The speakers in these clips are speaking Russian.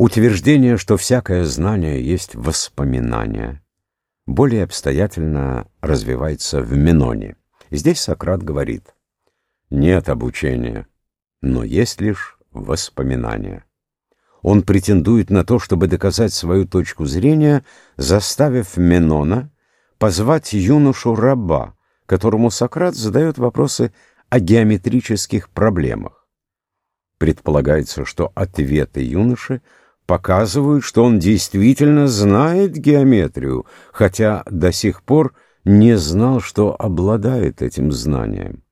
Утверждение, что всякое знание есть воспоминание, более обстоятельно развивается в Меноне. Здесь Сократ говорит, нет обучения, но есть лишь воспоминания. Он претендует на то, чтобы доказать свою точку зрения, заставив Менона позвать юношу-раба, которому Сократ задает вопросы о геометрических проблемах. Предполагается, что ответы юноши показывают, что он действительно знает геометрию, хотя до сих пор не знал, что обладает этим знанием.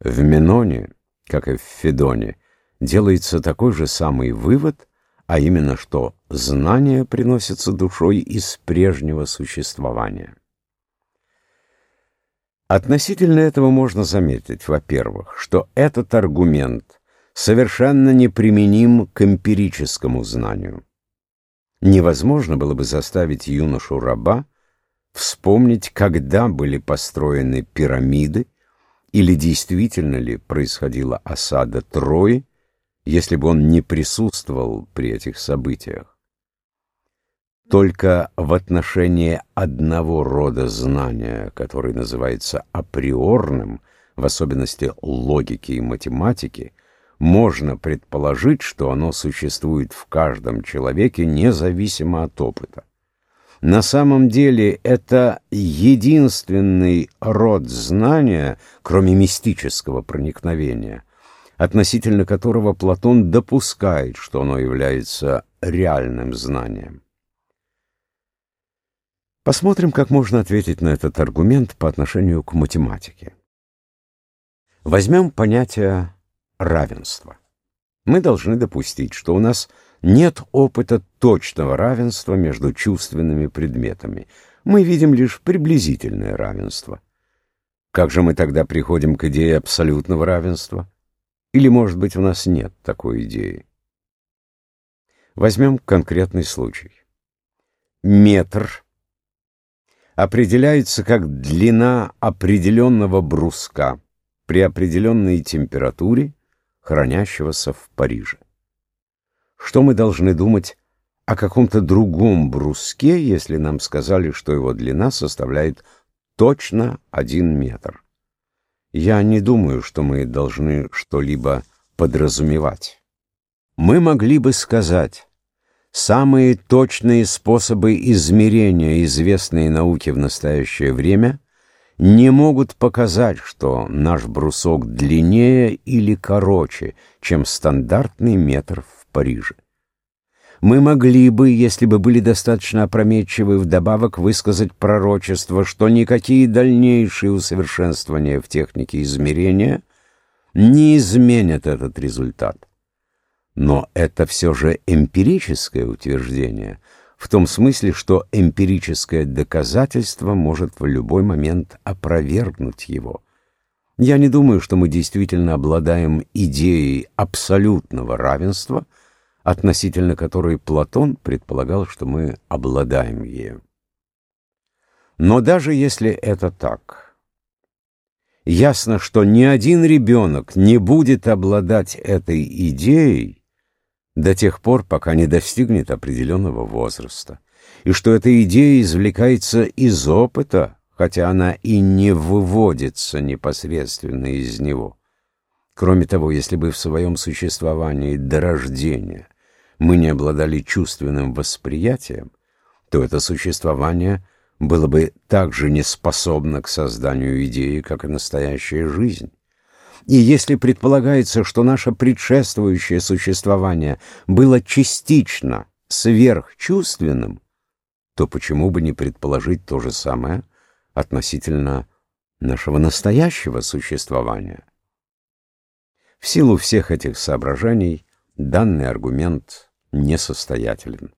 В Меноне, как и в Федоне, делается такой же самый вывод, а именно, что знание приносится душой из прежнего существования. Относительно этого можно заметить, во-первых, что этот аргумент совершенно неприменим к эмпирическому знанию. Невозможно было бы заставить юношу-раба вспомнить, когда были построены пирамиды, или действительно ли происходила осада Трои, если бы он не присутствовал при этих событиях. Только в отношении одного рода знания, который называется априорным, в особенности логики и математики, можно предположить, что оно существует в каждом человеке независимо от опыта. На самом деле это единственный род знания, кроме мистического проникновения, относительно которого Платон допускает, что оно является реальным знанием. Посмотрим, как можно ответить на этот аргумент по отношению к математике. Возьмем понятие равенства. Мы должны допустить, что у нас нет опыта точного равенства между чувственными предметами. Мы видим лишь приблизительное равенство. Как же мы тогда приходим к идее абсолютного равенства? Или, может быть, у нас нет такой идеи? Возьмем конкретный случай. Метр определяется как длина определенного бруска при определенной температуре, хранящегося в Париже. Что мы должны думать о каком-то другом бруске, если нам сказали, что его длина составляет точно один метр? Я не думаю, что мы должны что-либо подразумевать. Мы могли бы сказать, самые точные способы измерения, известные науке в настоящее время, не могут показать, что наш брусок длиннее или короче, чем стандартный метр в Париже. Мы могли бы, если бы были достаточно опрометчивы, вдобавок высказать пророчество, что никакие дальнейшие усовершенствования в технике измерения не изменят этот результат. Но это все же эмпирическое утверждение — в том смысле, что эмпирическое доказательство может в любой момент опровергнуть его. Я не думаю, что мы действительно обладаем идеей абсолютного равенства, относительно которой Платон предполагал, что мы обладаем ею. Но даже если это так, ясно, что ни один ребенок не будет обладать этой идеей, до тех пор, пока не достигнет определенного возраста, и что эта идея извлекается из опыта, хотя она и не выводится непосредственно из него. Кроме того, если бы в своем существовании до рождения мы не обладали чувственным восприятием, то это существование было бы также неспособно к созданию идеи, как и настоящая жизнь. И если предполагается, что наше предшествующее существование было частично сверхчувственным, то почему бы не предположить то же самое относительно нашего настоящего существования? В силу всех этих соображений данный аргумент несостоятелен.